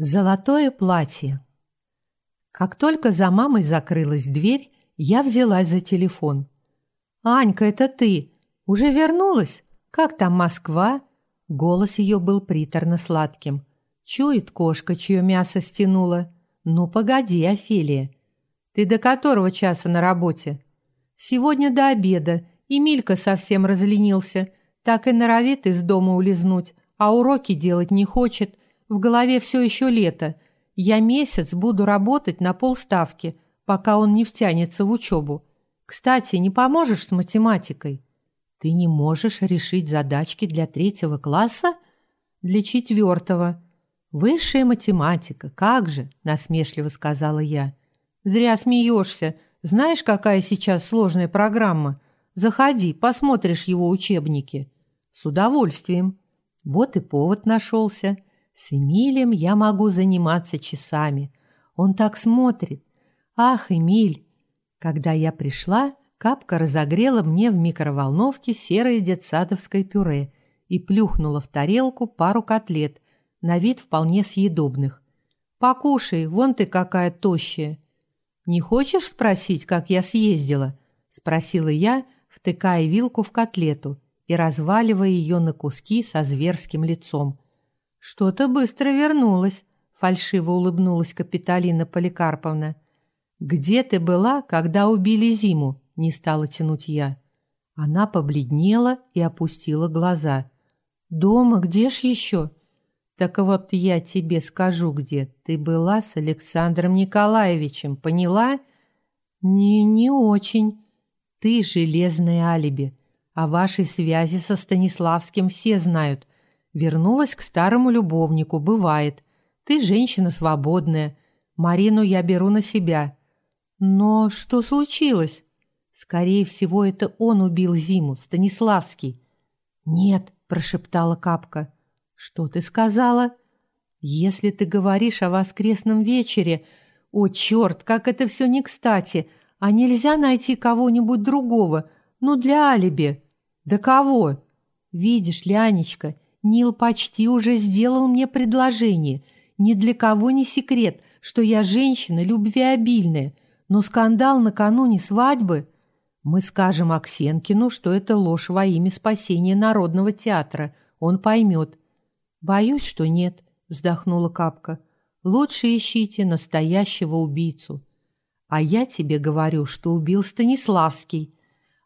Золотое платье. Как только за мамой закрылась дверь, я взялась за телефон. «Анька, это ты? Уже вернулась? Как там Москва?» Голос ее был приторно-сладким. Чует кошка, чье мясо стянула. «Ну, погоди, Офелия. Ты до которого часа на работе?» «Сегодня до обеда. Эмилька совсем разленился. Так и норовит из дома улизнуть, а уроки делать не хочет. В голове все еще лето. Я месяц буду работать на полставки, пока он не втянется в учебу. Кстати, не поможешь с математикой? Ты не можешь решить задачки для третьего класса? Для четвертого. Высшая математика, как же, насмешливо сказала я. Зря смеешься. Знаешь, какая сейчас сложная программа? Заходи, посмотришь его учебники. С удовольствием. Вот и повод нашелся. С Эмилем я могу заниматься часами. Он так смотрит. Ах, Эмиль! Когда я пришла, Капка разогрела мне в микроволновке серое детсадовское пюре и плюхнула в тарелку пару котлет, на вид вполне съедобных. «Покушай, вон ты какая тощая!» «Не хочешь спросить, как я съездила?» – спросила я, втыкая вилку в котлету и разваливая ее на куски со зверским лицом – «Что-то быстро вернулась», — фальшиво улыбнулась Капиталина Поликарповна. «Где ты была, когда убили Зиму?» — не стала тянуть я. Она побледнела и опустила глаза. «Дома, где ж еще?» «Так вот я тебе скажу, где. Ты была с Александром Николаевичем, поняла?» «Не, не очень. Ты железное алиби. О вашей связи со Станиславским все знают. Вернулась к старому любовнику, бывает. Ты женщина свободная. Марину я беру на себя. Но что случилось? Скорее всего, это он убил Зиму, Станиславский. Нет, прошептала Капка. Что ты сказала? Если ты говоришь о воскресном вечере... О, черт, как это все не кстати! А нельзя найти кого-нибудь другого? Ну, для алиби. Да кого? Видишь, Лянечка, Нил почти уже сделал мне предложение. Ни для кого не секрет, что я женщина любвеобильная, но скандал накануне свадьбы... Мы скажем Аксенкину, что это ложь во имя спасения Народного театра. Он поймет. Боюсь, что нет, вздохнула Капка. Лучше ищите настоящего убийцу. А я тебе говорю, что убил Станиславский.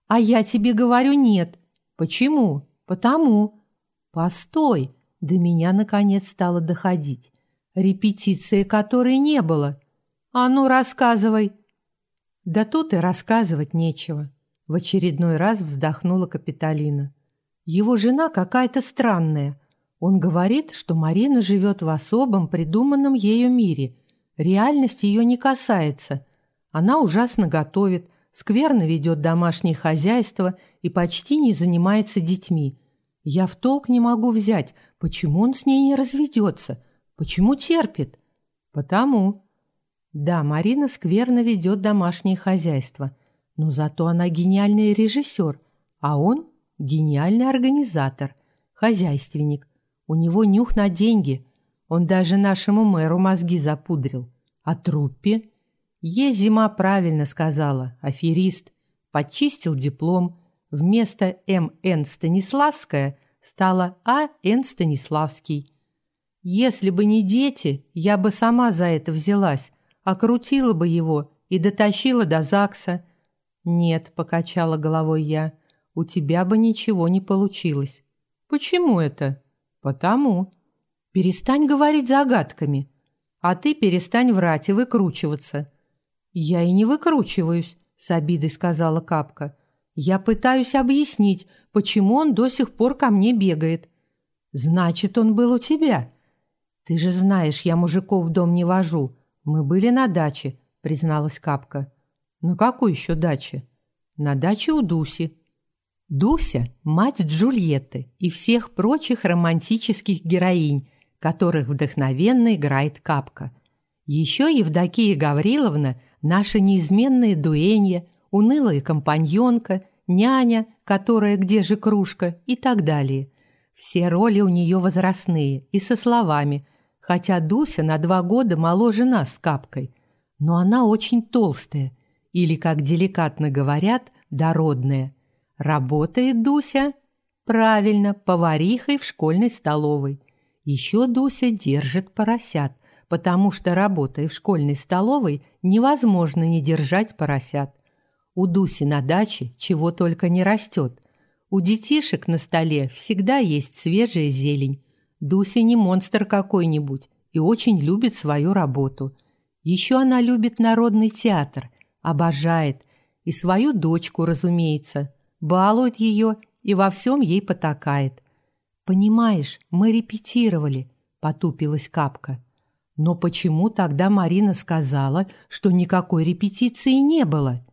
А я тебе говорю нет. Почему? Потому. Постой, до меня наконец стало доходить. Репетиции которой не было. А ну, рассказывай. Да тут и рассказывать нечего. В очередной раз вздохнула Капитолина. Его жена какая-то странная. Он говорит, что Марина живет в особом, придуманном ею мире. Реальность ее не касается. Она ужасно готовит, скверно ведет домашнее хозяйство и почти не занимается детьми. Я в толк не могу взять, почему он с ней не разведется, почему терпит. Потому. Да, Марина скверно ведет домашнее хозяйство, но зато она гениальный режиссер, а он гениальный организатор, хозяйственник. У него нюх на деньги. Он даже нашему мэру мозги запудрил. А труппе? Е зима правильно сказала, аферист. Подчистил диплом, Вместо М.Н. Станиславская стала А.Н. Станиславский. Если бы не дети, я бы сама за это взялась, окрутила бы его и дотащила до ЗАГСа. Нет, покачала головой я, у тебя бы ничего не получилось. Почему это? Потому. Перестань говорить загадками. А ты перестань врать и выкручиваться. Я и не выкручиваюсь, с обидой сказала Капка. Я пытаюсь объяснить, почему он до сих пор ко мне бегает. Значит, он был у тебя. Ты же знаешь, я мужиков в дом не вожу. Мы были на даче, призналась Капка. На какой еще даче? На даче у Дуси. Дуся – мать Джульетты и всех прочих романтических героинь, которых вдохновенно играет Капка. Еще Евдокия Гавриловна – наша неизменная дуэнья, унылая компаньонка, няня, которая где же кружка и так далее. Все роли у нее возрастные и со словами хотя Дуся на два года моложе нас с Капкой. Но она очень толстая, или, как деликатно говорят, дородная. Работает Дуся? Правильно, поварихой в школьной столовой. Еще Дуся держит поросят, потому что, работая в школьной столовой, невозможно не держать поросят. У Дуси на даче чего только не растет. У детишек на столе всегда есть свежая зелень. Дуся не монстр какой-нибудь и очень любит свою работу. Еще она любит народный театр, обожает. И свою дочку, разумеется. Балует ее и во всем ей потакает. «Понимаешь, мы репетировали», — потупилась Капка. «Но почему тогда Марина сказала, что никакой репетиции не было?»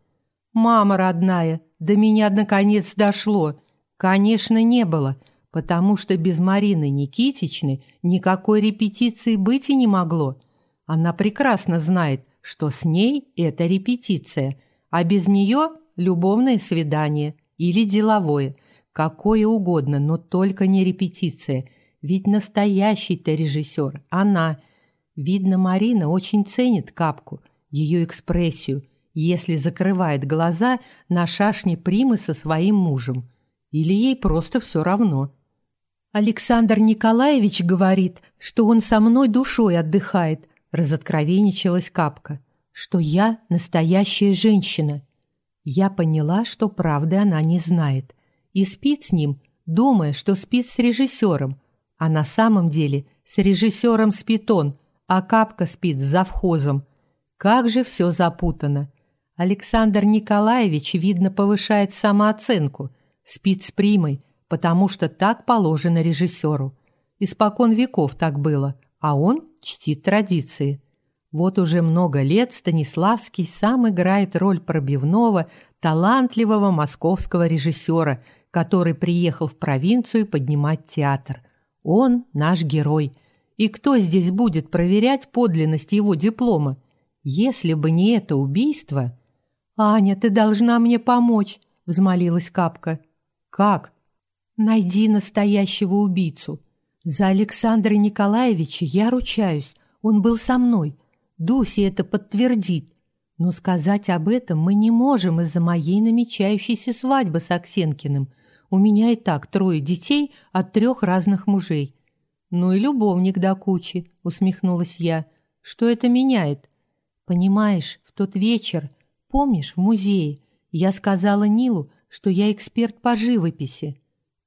«Мама родная, до меня наконец дошло. Конечно, не было, потому что без Марины Никитичны никакой репетиции быть и не могло. Она прекрасно знает, что с ней это репетиция, а без нее любовное свидание или деловое, какое угодно, но только не репетиция. Ведь настоящий-то режиссер – она. Видно, Марина очень ценит Капку, ее экспрессию, если закрывает глаза на шашни Примы со своим мужем – или ей просто все равно. Александр Николаевич говорит, что он со мной душой отдыхает, разоткровенничалась Капка, что я настоящая женщина. Я поняла, что правды она не знает, и спит с ним, думая, что спит с режиссером, а на самом деле с режиссером спит он, а Капка спит с завхозом. Как же все запутано. Александр Николаевич, видно, повышает самооценку – спит с примой, потому что так положено режиссеру. Испокон веков так было, а он чтит традиции. Вот уже много лет Станиславский сам играет роль пробивного, талантливого московского режиссера, который приехал в провинцию поднимать театр. Он наш герой. И кто здесь будет проверять подлинность его диплома? Если бы не это убийство... «Аня, ты должна мне помочь», — взмолилась Капка. Как? Найди настоящего убийцу. За Александра Николаевича я ручаюсь. Он был со мной. Дуся это подтвердит. Но сказать об этом мы не можем из-за моей намечающейся свадьбы с Аксенкиным. У меня и так трое детей от трех разных мужей. Ну и любовник до кучи, усмехнулась я. Что это меняет? Понимаешь, в тот вечер, помнишь, в музее, я сказала Нилу, что я эксперт по живописи.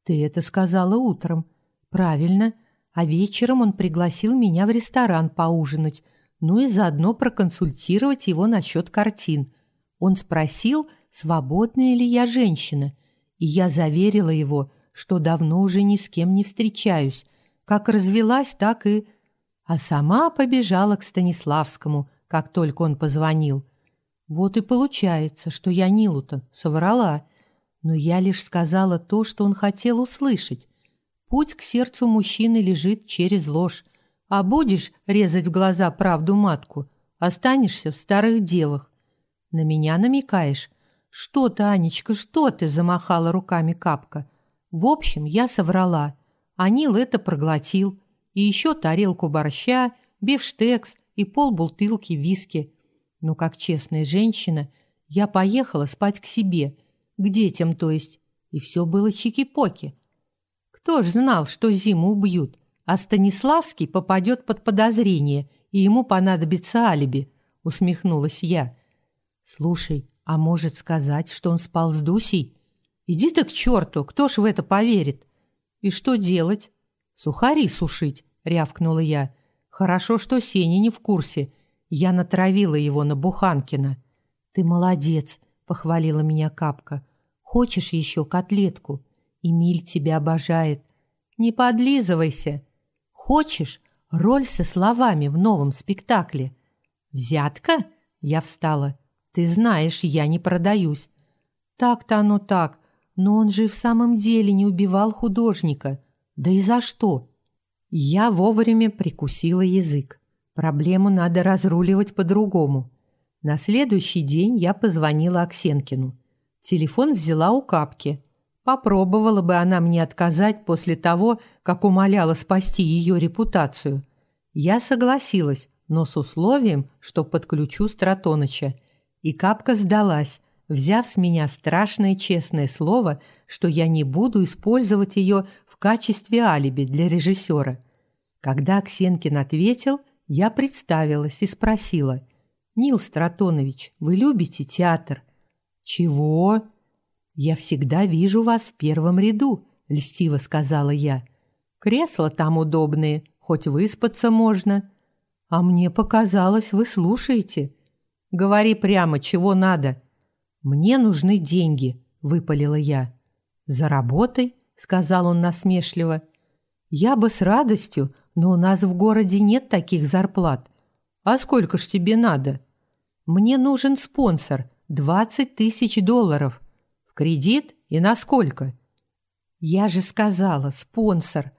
Ты это сказала утром. Правильно. А вечером он пригласил меня в ресторан поужинать, ну и заодно проконсультировать его насчет картин. Он спросил, свободная ли я женщина, и я заверила его, что давно уже ни с кем не встречаюсь. Как развелась, так и... А сама побежала к Станиславскому, как только он позвонил. Вот и получается, что я Нилу-то соврала, но я лишь сказала то, что он хотел услышать. Путь к сердцу мужчины лежит через ложь. А будешь резать в глаза правду матку, останешься в старых девах. На меня намекаешь? Что ты, Анечка, что ты? Замахала руками капка. В общем, я соврала. Анил это проглотил. И еще тарелку борща, бифштекс и полбутылки виски. Но как честная женщина, я поехала спать к себе – к детям, то есть. И все было чики-поки. Кто ж знал, что Зиму убьют, а Станиславский попадет под подозрение, и ему понадобится алиби, усмехнулась я. Слушай, а может сказать, что он спал с Дусей? Иди ты к черту, кто ж в это поверит? И что делать? Сухари сушить, рявкнула я. Хорошо, что Сеня не в курсе. Я натравила его на Буханкина. Ты молодец, похвалила меня Капка. Хочешь еще котлетку? Эмиль тебя обожает. Не подлизывайся. Хочешь роль со словами в новом спектакле? Взятка? Я встала. Ты знаешь, я не продаюсь. Так-то оно так, но он же в самом деле не убивал художника. Да и за что? Я вовремя прикусила язык. Проблему надо разруливать по-другому. На следующий день я позвонила Аксенкину. Телефон взяла у Капки. Попробовала бы она мне отказать после того, как умоляла спасти ее репутацию. Я согласилась, но с условием, что подключу Стратоныча. И Капка сдалась, взяв с меня страшное честное слово, что я не буду использовать ее в качестве алиби для режиссера. Когда Ксенкин ответил, я представилась и спросила. «Нил Стратонович, вы любите театр?» «Чего?» «Я всегда вижу вас в первом ряду», — льстиво сказала я. «Кресла там удобные, хоть выспаться можно». «А мне показалось, вы слушаете». «Говори прямо, чего надо». «Мне нужны деньги», — выпалила я. «Заработай», — сказал он насмешливо. «Я бы с радостью, но у нас в городе нет таких зарплат. А сколько ж тебе надо?» «Мне нужен спонсор, двадцать тысяч долларов. В кредит и на сколько?» «Я же сказала, спонсор.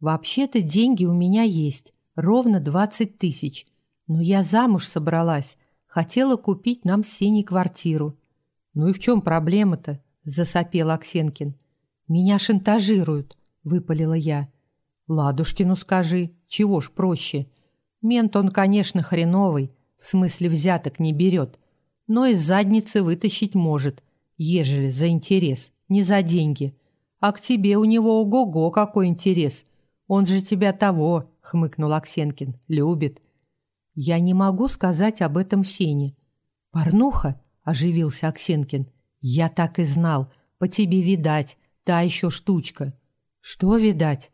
Вообще-то деньги у меня есть, ровно двадцать тысяч. Но я замуж собралась, хотела купить нам с Сеней квартиру. «Ну и в чем проблема-то?» – засопел Аксенкин. «Меня шантажируют», – выпалила я. «Ладушкину скажи, чего ж проще? Мент он, конечно, хреновый, в смысле взяток не берет, но из задницы вытащить может, ежели за интерес, не за деньги. А к тебе у него ого-го какой интерес. Он же тебя того, хмыкнул Аксенкин, любит. Я не могу сказать об этом Сене. Порнуха? оживился Аксенкин. Я так и знал, по тебе видать, та еще штучка. Что видать?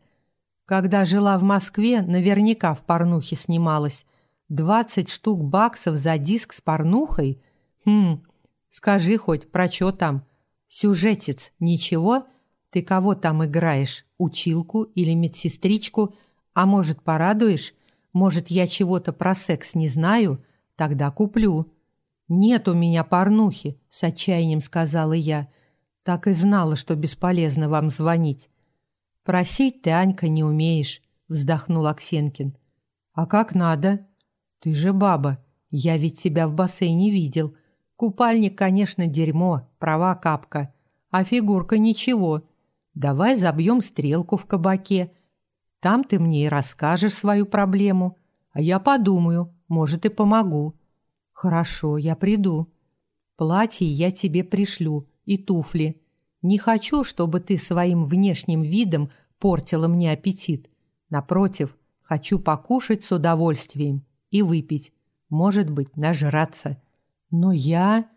Когда жила в Москве, наверняка в порнухе снималась. Двадцать штук баксов за диск с порнухой? Хм, Скажи хоть, про что там? Сюжетец, ничего? Ты кого там играешь? Училку или медсестричку? А может, порадуешь? Может, я чего-то про секс не знаю? Тогда куплю. Нет у меня порнухи, с отчаянием сказала я. Так и знала, что бесполезно вам звонить. Просить ты, Анька, не умеешь, вздохнул Аксенкин. А как надо? Ты же баба. Я ведь тебя в бассейне видел. Купальник, конечно, дерьмо, права капка. А фигурка ничего. Давай забьем стрелку в кабаке. Там ты мне и расскажешь свою проблему. А я подумаю, может, и помогу. Хорошо, я приду. Платье я тебе пришлю и туфли. Не хочу, чтобы ты своим внешним видом портила мне аппетит. Напротив, хочу покушать с удовольствием и выпить. Может быть, нажраться. Но я...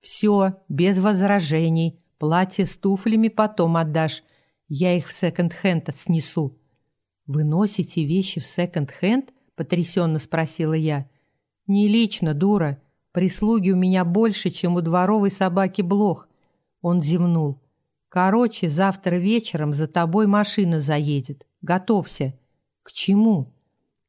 Все, без возражений. Платье с туфлями потом отдашь. Я их в секонд-хенд снесу. Вы носите вещи в секонд-хенд? Потрясенно спросила я. Не лично, дура. Прислуги у меня больше, чем у дворовой собаки Блох. Он зевнул. Короче, завтра вечером за тобой машина заедет. Готовься. К чему?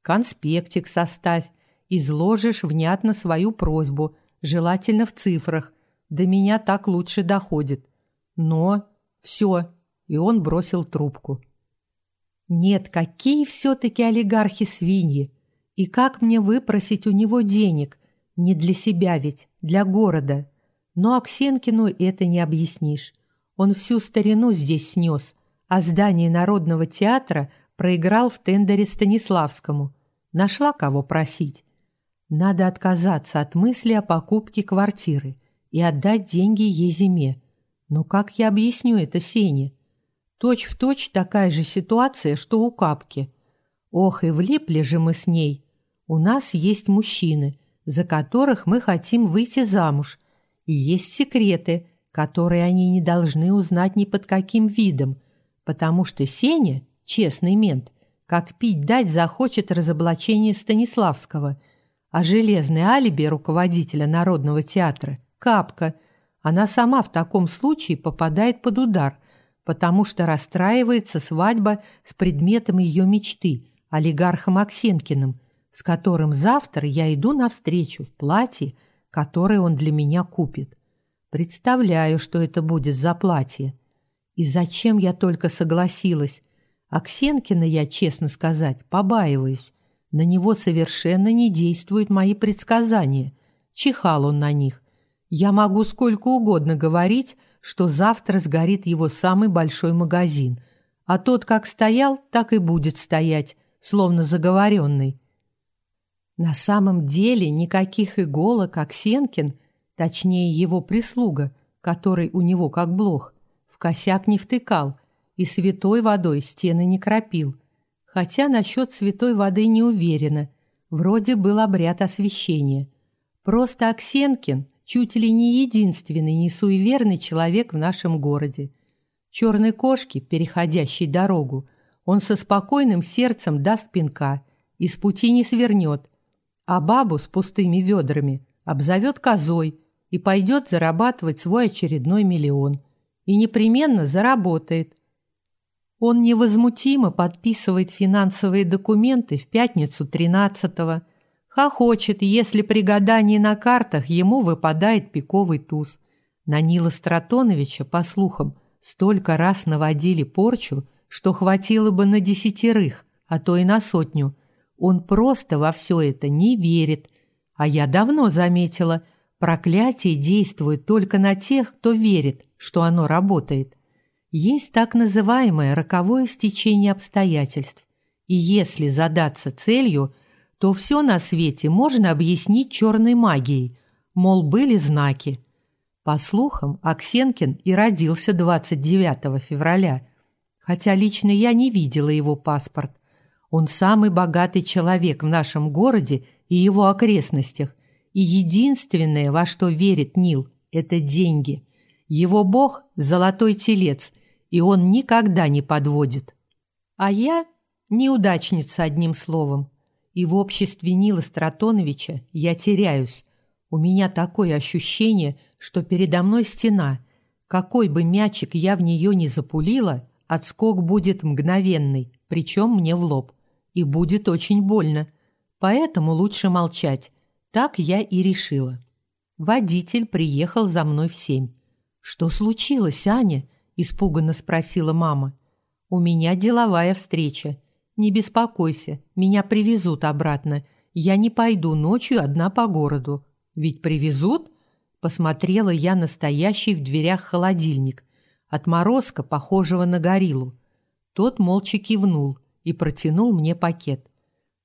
Конспектик составь. Изложишь внятно свою просьбу желательно в цифрах. До меня так лучше доходит. Но все, и он бросил трубку. Нет, какие все-таки олигархи-свиньи! И как мне выпросить у него денег? Не для себя ведь, для города. Но Аксенкину это не объяснишь. Он всю старину здесь снес, а здание Народного театра проиграл в тендере Станиславскому. Нашла кого просить. Надо отказаться от мысли о покупке квартиры и отдать деньги Езиме. Но как я объясню это Сене? Точь в точь такая же ситуация, что у Капки. Ох, и влипли же мы с ней. У нас есть мужчины, за которых мы хотим выйти замуж, и есть секреты, которые они не должны узнать ни под каким видом, потому что Сеня, честный мент, как пить дать захочет разоблачение Станиславского – а железное алиби руководителя Народного театра – капка. Она сама в таком случае попадает под удар, потому что расстраивается свадьба с предметом ее мечты – олигархом Аксенкиным, с которым завтра я иду навстречу в платье, которое он для меня купит. Представляю, что это будет за платье. И зачем я только согласилась? Аксенкина я, честно сказать, побаиваюсь. На него совершенно не действуют мои предсказания. Чихал он на них. Я могу сколько угодно говорить, что завтра сгорит его самый большой магазин, а тот как стоял, так и будет стоять, словно заговоренный. На самом деле никаких иголок Аксенкин, точнее его прислуга, который у него как блох, в косяк не втыкал и святой водой стены не кропил. Хотя насчет святой воды не уверена. Вроде был обряд освящения. Просто Аксенкин чуть ли не единственный несуеверный человек в нашем городе. Черной кошке, переходящей дорогу, он со спокойным сердцем даст пинка и с пути не свернет, а бабу с пустыми ведрами обзовет козой и пойдет зарабатывать свой очередной миллион. И непременно заработает. Он невозмутимо подписывает финансовые документы в пятницу 13-го, хохочет, если при гадании на картах ему выпадает пиковый туз. На Нила Стратоновича, по слухам, столько раз наводили порчу, что хватило бы на десятерых, а то и на сотню. Он просто во все это не верит. А я давно заметила, проклятие действует только на тех, кто верит, что оно работает. Есть так называемое роковое стечение обстоятельств. И если задаться целью, то все на свете можно объяснить черной магией, мол, были знаки. По слухам, Аксенкин и родился 29 февраля – хотя лично я не видела его паспорт. Он самый богатый человек в нашем городе и его окрестностях, и единственное, во что верит Нил, это деньги. Его бог – золотой телец, и он никогда не подводит. А я – неудачница, одним словом. И в обществе Нила Стратоновича я теряюсь. У меня такое ощущение, что передо мной стена. Какой бы мячик я в нее не запулила – Отскок будет мгновенный, причем мне в лоб. И будет очень больно. Поэтому лучше молчать. Так я и решила. Водитель приехал за мной в семь. «Что случилось, Аня?» – испуганно спросила мама. «У меня деловая встреча. Не беспокойся, меня привезут обратно. Я не пойду ночью одна по городу. Ведь привезут?» Посмотрела я настоящий в дверях холодильник отморозка, похожего на гориллу. Тот молча кивнул и протянул мне пакет.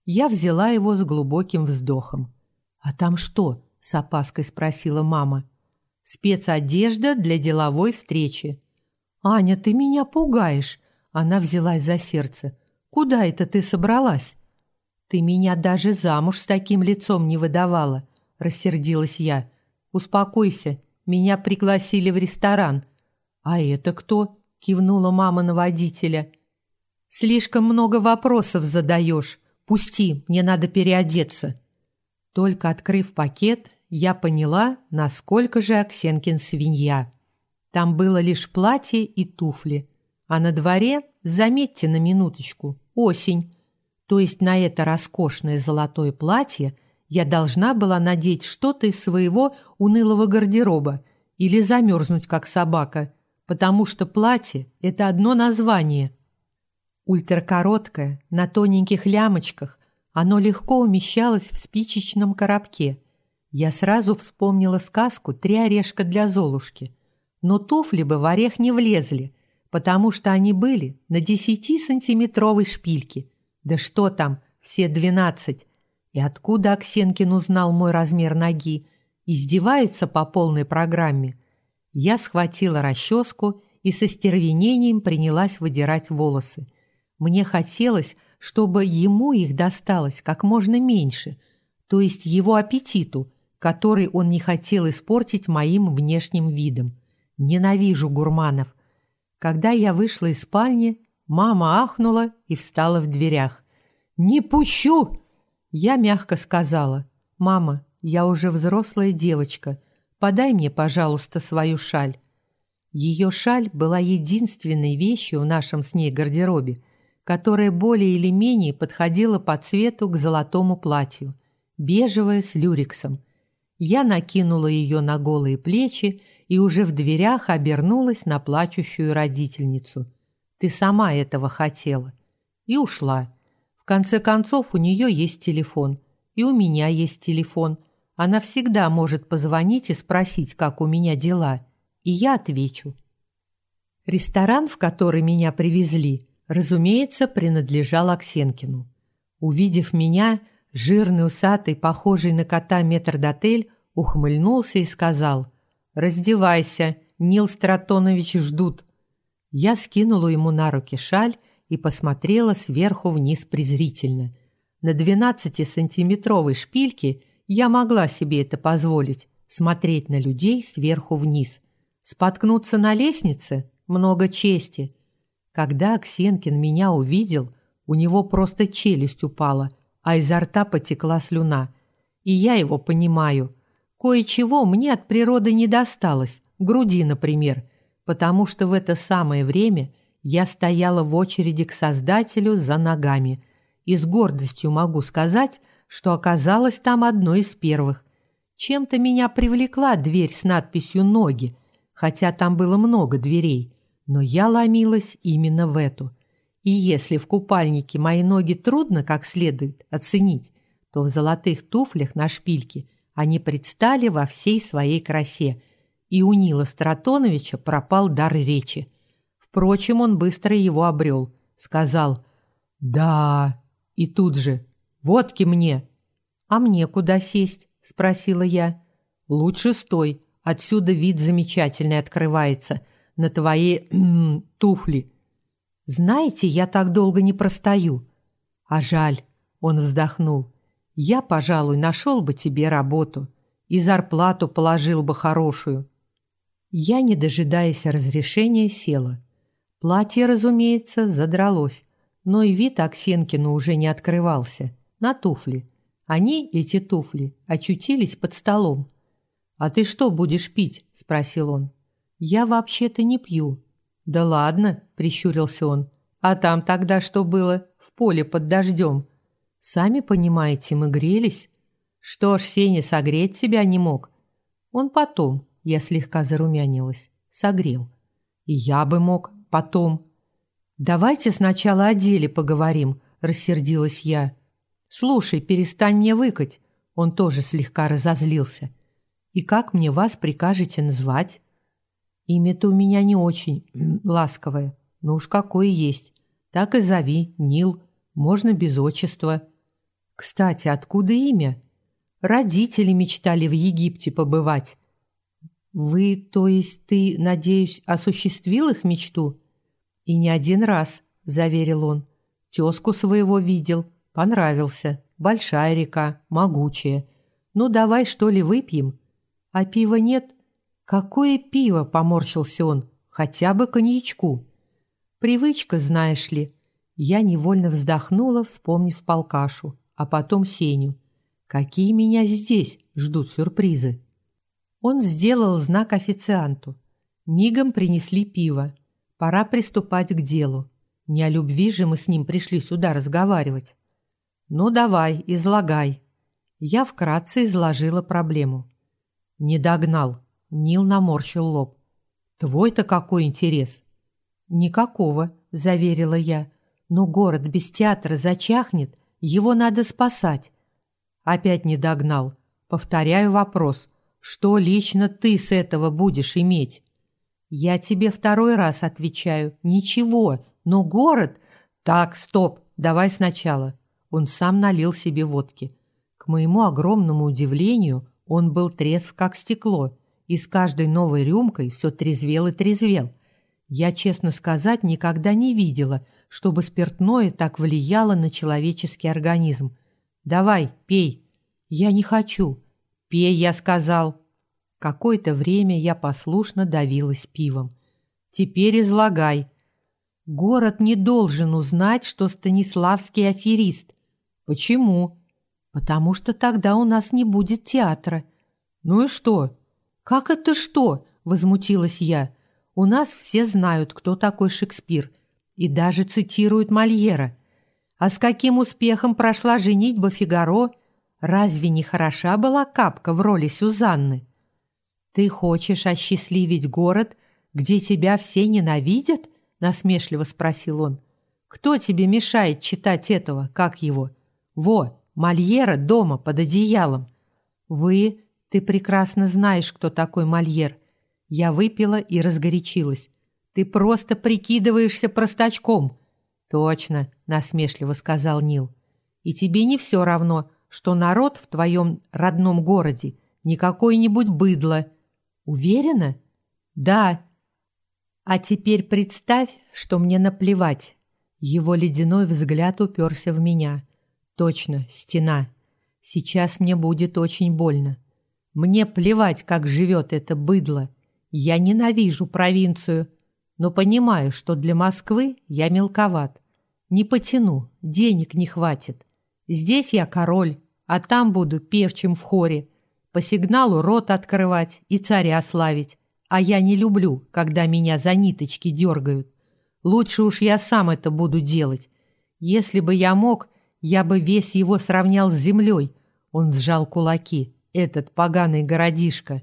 Я взяла его с глубоким вздохом. «А там что?» – с опаской спросила мама. «Спецодежда для деловой встречи». «Аня, ты меня пугаешь!» Она взялась за сердце. «Куда это ты собралась?» «Ты меня даже замуж с таким лицом не выдавала», – рассердилась я. «Успокойся, меня пригласили в ресторан. «А это кто?» – кивнула мама на водителя. «Слишком много вопросов задаешь. Пусти, мне надо переодеться». Только открыв пакет, я поняла, насколько же Аксенкин свинья. Там было лишь платье и туфли. А на дворе, заметьте на минуточку, осень. То есть на это роскошное золотое платье я должна была надеть что-то из своего унылого гардероба или замерзнуть, как собака – потому что платье – это одно название. Ультракороткое, на тоненьких лямочках, оно легко умещалось в спичечном коробке. Я сразу вспомнила сказку «Три орешка для Золушки». Но туфли бы в орех не влезли, потому что они были на десятисантиметровой шпильке. Да что там, все двенадцать. И откуда Аксенкин узнал мой размер ноги? Издевается по полной программе. Я схватила расческу и со стервенением принялась выдирать волосы. Мне хотелось, чтобы ему их досталось как можно меньше, то есть его аппетиту, который он не хотел испортить моим внешним видом. Ненавижу гурманов. Когда я вышла из спальни, мама ахнула и встала в дверях. «Не пущу!» Я мягко сказала. «Мама, я уже взрослая девочка. Подай мне, пожалуйста, свою шаль». Ее шаль была единственной вещью в нашем с ней гардеробе, которая более или менее подходила по цвету к золотому платью, бежевая с люрексом. Я накинула ее на голые плечи и уже в дверях обернулась на плачущую родительницу. «Ты сама этого хотела». И ушла. В конце концов, у нее есть телефон, и у меня есть телефон – она всегда может позвонить и спросить, как у меня дела, и я отвечу. Ресторан, в который меня привезли, разумеется, принадлежал Аксенкину. Увидев меня, жирный усатый, похожий на кота метрдотель, ухмыльнулся и сказал «Раздевайся, Нил Стратонович ждут». Я скинула ему на руки шаль и посмотрела сверху вниз презрительно. На 12-сантиметровой шпильке я могла себе это позволить, смотреть на людей сверху вниз. Споткнуться на лестнице – много чести. Когда Аксенкин меня увидел, у него просто челюсть упала, а изо рта потекла слюна. И я его понимаю. Кое-чего мне от природы не досталось, груди, например, потому что в это самое время я стояла в очереди к Создателю за ногами. И с гордостью могу сказать, что оказалась там одной из первых. Чем-то меня привлекла дверь с надписью «Ноги», хотя там было много дверей, но я ломилась именно в эту. И если в купальнике мои ноги трудно как следует оценить, то в золотых туфлях на шпильке они предстали во всей своей красе, и у Нила Стратоновича пропал дар речи. Впрочем, он быстро его обрел. Сказал «Да». И тут же «Водки мне». «А мне куда сесть?» – спросила я. «Лучше стой. Отсюда вид замечательный открывается. На твои туфли». «Знаете, я так долго не простою». «А жаль», – он вздохнул. «Я, пожалуй, нашел бы тебе работу и зарплату положил бы хорошую». Я, не дожидаясь разрешения, села. Платье, разумеется, задралось, но и вид Аксенкину уже не открывался. На туфли. Они, эти туфли, очутились под столом. «А ты что будешь пить?» – спросил он. «Я вообще-то не пью». «Да ладно», – прищурился он. «А там тогда что было? В поле под дождем?» «Сами понимаете, мы грелись». «Что ж, Сеня согреть тебя не мог?» «Он потом», – я слегка зарумянилась, – «согрел». «И я бы мог потом». «Давайте сначала о деле поговорим», – рассердилась я. «Слушай, перестань мне выкать». Он тоже слегка разозлился. «И как мне вас прикажете назвать?» «Имя-то у меня не очень ласковое, но уж какое есть. Так и зови, Нил. Можно без отчества». «Кстати, откуда имя?» «Родители мечтали в Египте побывать». «Вы, то есть ты, надеюсь, осуществил их мечту?» «И не один раз», — заверил он. «Тезку своего видел, понравился. Большая река, могучая. Ну, давай, что ли, выпьем?» «А пива нет?» «Какое пиво?» – поморщился он. «Хотя бы коньячку». «Привычка, знаешь ли». Я невольно вздохнула, вспомнив полкашу, а потом Сеню. «Какие меня здесь ждут сюрпризы?» Он сделал знак официанту. Мигом принесли пиво. Пора приступать к делу. Не о любви же мы с ним пришли сюда разговаривать. «Ну, давай, излагай». Я вкратце изложила проблему. «Не догнал», Нил наморщил лоб. «Твой-то какой интерес?» «Никакого», – заверила я. «Но город без театра зачахнет, его надо спасать». Опять не догнал. Повторяю вопрос. Что лично ты с этого будешь иметь? Я тебе второй раз отвечаю. Ничего, но город... Так, стоп, давай сначала. Он сам налил себе водки. К моему огромному удивлению, он был трезв, как стекло и с каждой новой рюмкой все трезвел и трезвел. Я, честно сказать, никогда не видела, чтобы спиртное так влияло на человеческий организм. «Давай, пей». «Я не хочу». «Пей», я сказал. Какое-то время я послушно давилась пивом. «Теперь излагай». «Город не должен узнать, что Станиславский аферист». «Почему?» «Потому что тогда у нас не будет театра». «Ну и что?» «Как это что?» – возмутилась я. «У нас все знают, кто такой Шекспир, и даже цитируют Мольера. А с каким успехом прошла женитьба Фигаро? Разве не хороша была капка в роли Сюзанны? Ты хочешь осчастливить город, где тебя все ненавидят?» – насмешливо спросил он. «Кто тебе мешает читать этого, как его? Во, Мольера дома под одеялом. Вы ты прекрасно знаешь, кто такой Мольер. Я выпила и разгорячилась. Ты просто прикидываешься простачком. Точно, насмешливо сказал Нил. И тебе не все равно, что народ в твоем родном городе не какое-нибудь быдло. Уверена? Да. А теперь представь, что мне наплевать. Его ледяной взгляд уперся в меня. Точно, стена. Сейчас мне будет очень больно. Мне плевать, как живет это быдло. Я ненавижу провинцию, но понимаю, что для Москвы я мелковат. Не потяну, денег не хватит. Здесь я король, а там буду певчим в хоре. По сигналу рот открывать и царя славить. А я не люблю, когда меня за ниточки дергают. Лучше уж я сам это буду делать. Если бы я мог, я бы весь его сравнял с землей. Он сжал кулаки этот поганый городишко.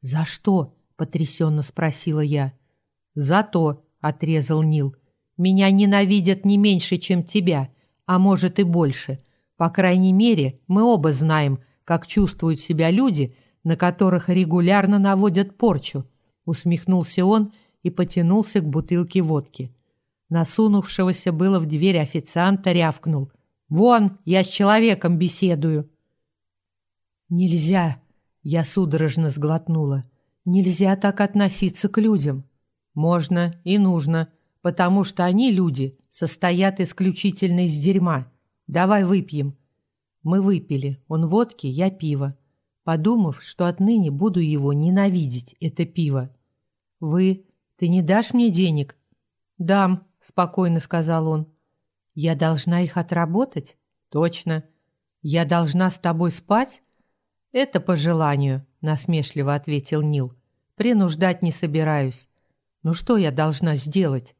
«За что?» — потрясенно спросила я. «За то», — отрезал Нил. «Меня ненавидят не меньше, чем тебя, а может и больше. По крайней мере, мы оба знаем, как чувствуют себя люди, на которых регулярно наводят порчу», — усмехнулся он и потянулся к бутылке водки. Насунувшегося было в дверь официанта рявкнул. «Вон, я с человеком беседую». «Нельзя!» — я судорожно сглотнула. «Нельзя так относиться к людям. Можно и нужно, потому что они, люди, состоят исключительно из дерьма. Давай выпьем». Мы выпили, он водки, я пиво, подумав, что отныне буду его ненавидеть, это пиво. «Вы... Ты не дашь мне денег?» «Дам», — спокойно сказал он. «Я должна их отработать?» «Точно». «Я должна с тобой спать?» «Это по желанию», — насмешливо ответил Нил. «Принуждать не собираюсь. Ну что я должна сделать?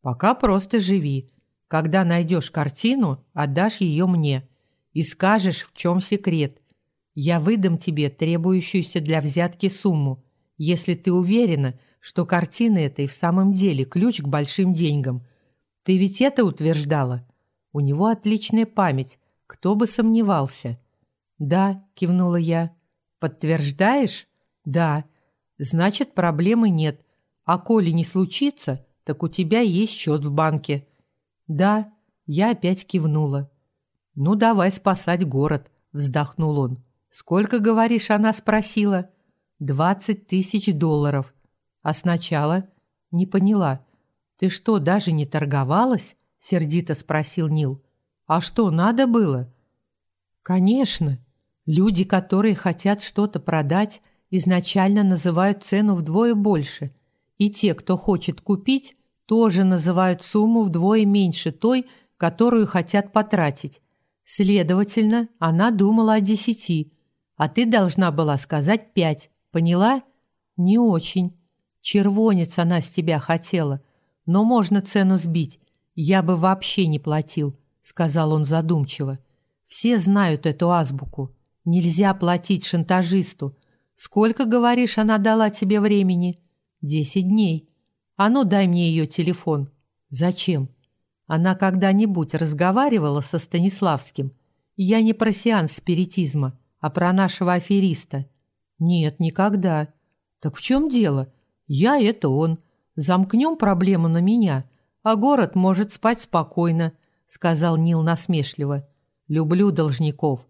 Пока просто живи. Когда найдешь картину, отдашь ее мне и скажешь, в чем секрет. Я выдам тебе требующуюся для взятки сумму, если ты уверена, что картина эта и в самом деле ключ к большим деньгам. Ты ведь это утверждала? У него отличная память, кто бы сомневался. «Да», — кивнула я. «Подтверждаешь?» «Да». «Значит, проблемы нет. А коли не случится, так у тебя есть счет в банке». «Да», — я опять кивнула. «Ну, давай спасать город», — вздохнул он. «Сколько, говоришь, она спросила?» «Двадцать тысяч долларов». «А сначала?» «Не поняла». «Ты что, даже не торговалась?» — сердито спросил Нил. «А что, надо было?» «Конечно. Люди, которые хотят что-то продать, изначально называют цену вдвое больше, и те, кто хочет купить, тоже называют сумму вдвое меньше той, которую хотят потратить. Следовательно, она думала о десяти, а ты должна была сказать пять. Поняла? Не очень. Червонец она с тебя хотела, но можно цену сбить. Я бы вообще не платил, сказал он задумчиво. Все знают эту азбуку. Нельзя платить шантажисту. Сколько, говоришь, она дала тебе времени? Десять дней. А ну, дай мне ее телефон. Зачем? Она когда-нибудь разговаривала со Станиславским? Я не про сеанс спиритизма, а про нашего афериста. Нет, никогда. Так в чем дело? Я — это он. Замкнем проблему на меня, а город может спать спокойно, сказал Нил насмешливо. Люблю должников.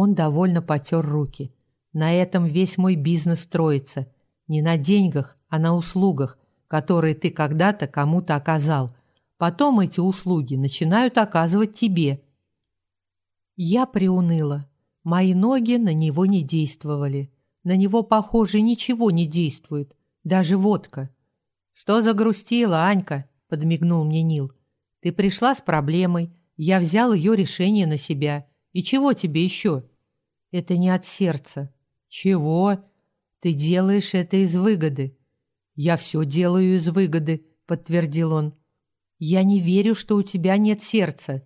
Он довольно потер руки. На этом весь мой бизнес строится. Не на деньгах, а на услугах, которые ты когда-то кому-то оказал. Потом эти услуги начинают оказывать тебе. Я приуныла. Мои ноги на него не действовали. На него, похоже, ничего не действует, даже водка. «Что загрустила, Анька?» – подмигнул мне Нил. «Ты пришла с проблемой, я взял ее решение на себя. И чего тебе еще? Это не от сердца. Чего? Ты делаешь это из выгоды. Я все делаю из выгоды, подтвердил он. Я не верю, что у тебя нет сердца.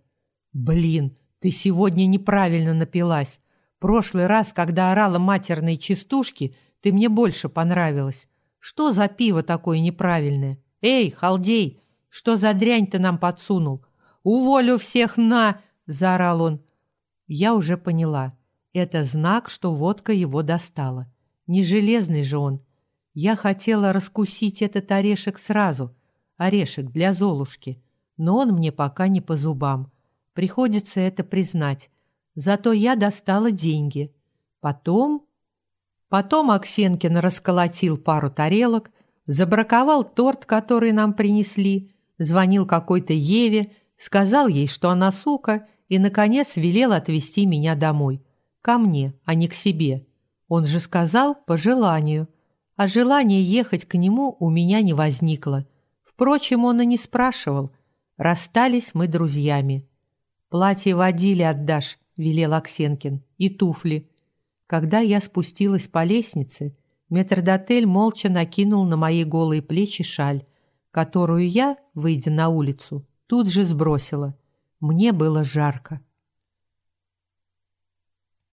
Блин, ты сегодня неправильно напилась. Прошлый раз, когда орала матерные частушки, ты мне больше понравилась. Что за пиво такое неправильное? Эй, халдей, что за дрянь ты нам подсунул? Уволю всех на, заорал он. Я уже поняла. Это знак, что водка его достала. Не железный же он. Я хотела раскусить этот орешек сразу. Орешек для Золушки. Но он мне пока не по зубам. Приходится это признать. Зато я достала деньги. Потом... Потом Аксенкин расколотил пару тарелок, забраковал торт, который нам принесли, звонил какой-то Еве, сказал ей, что она сука, и, наконец, велел отвезти меня домой. Ко мне, а не к себе. Он же сказал по желанию. А желания ехать к нему у меня не возникло. Впрочем, он и не спрашивал. Расстались мы друзьями. «Платье водили отдашь», — велел Аксенкин, — «и туфли». Когда я спустилась по лестнице, метрдотель молча накинул на мои голые плечи шаль, которую я, выйдя на улицу, тут же сбросила. Мне было жарко.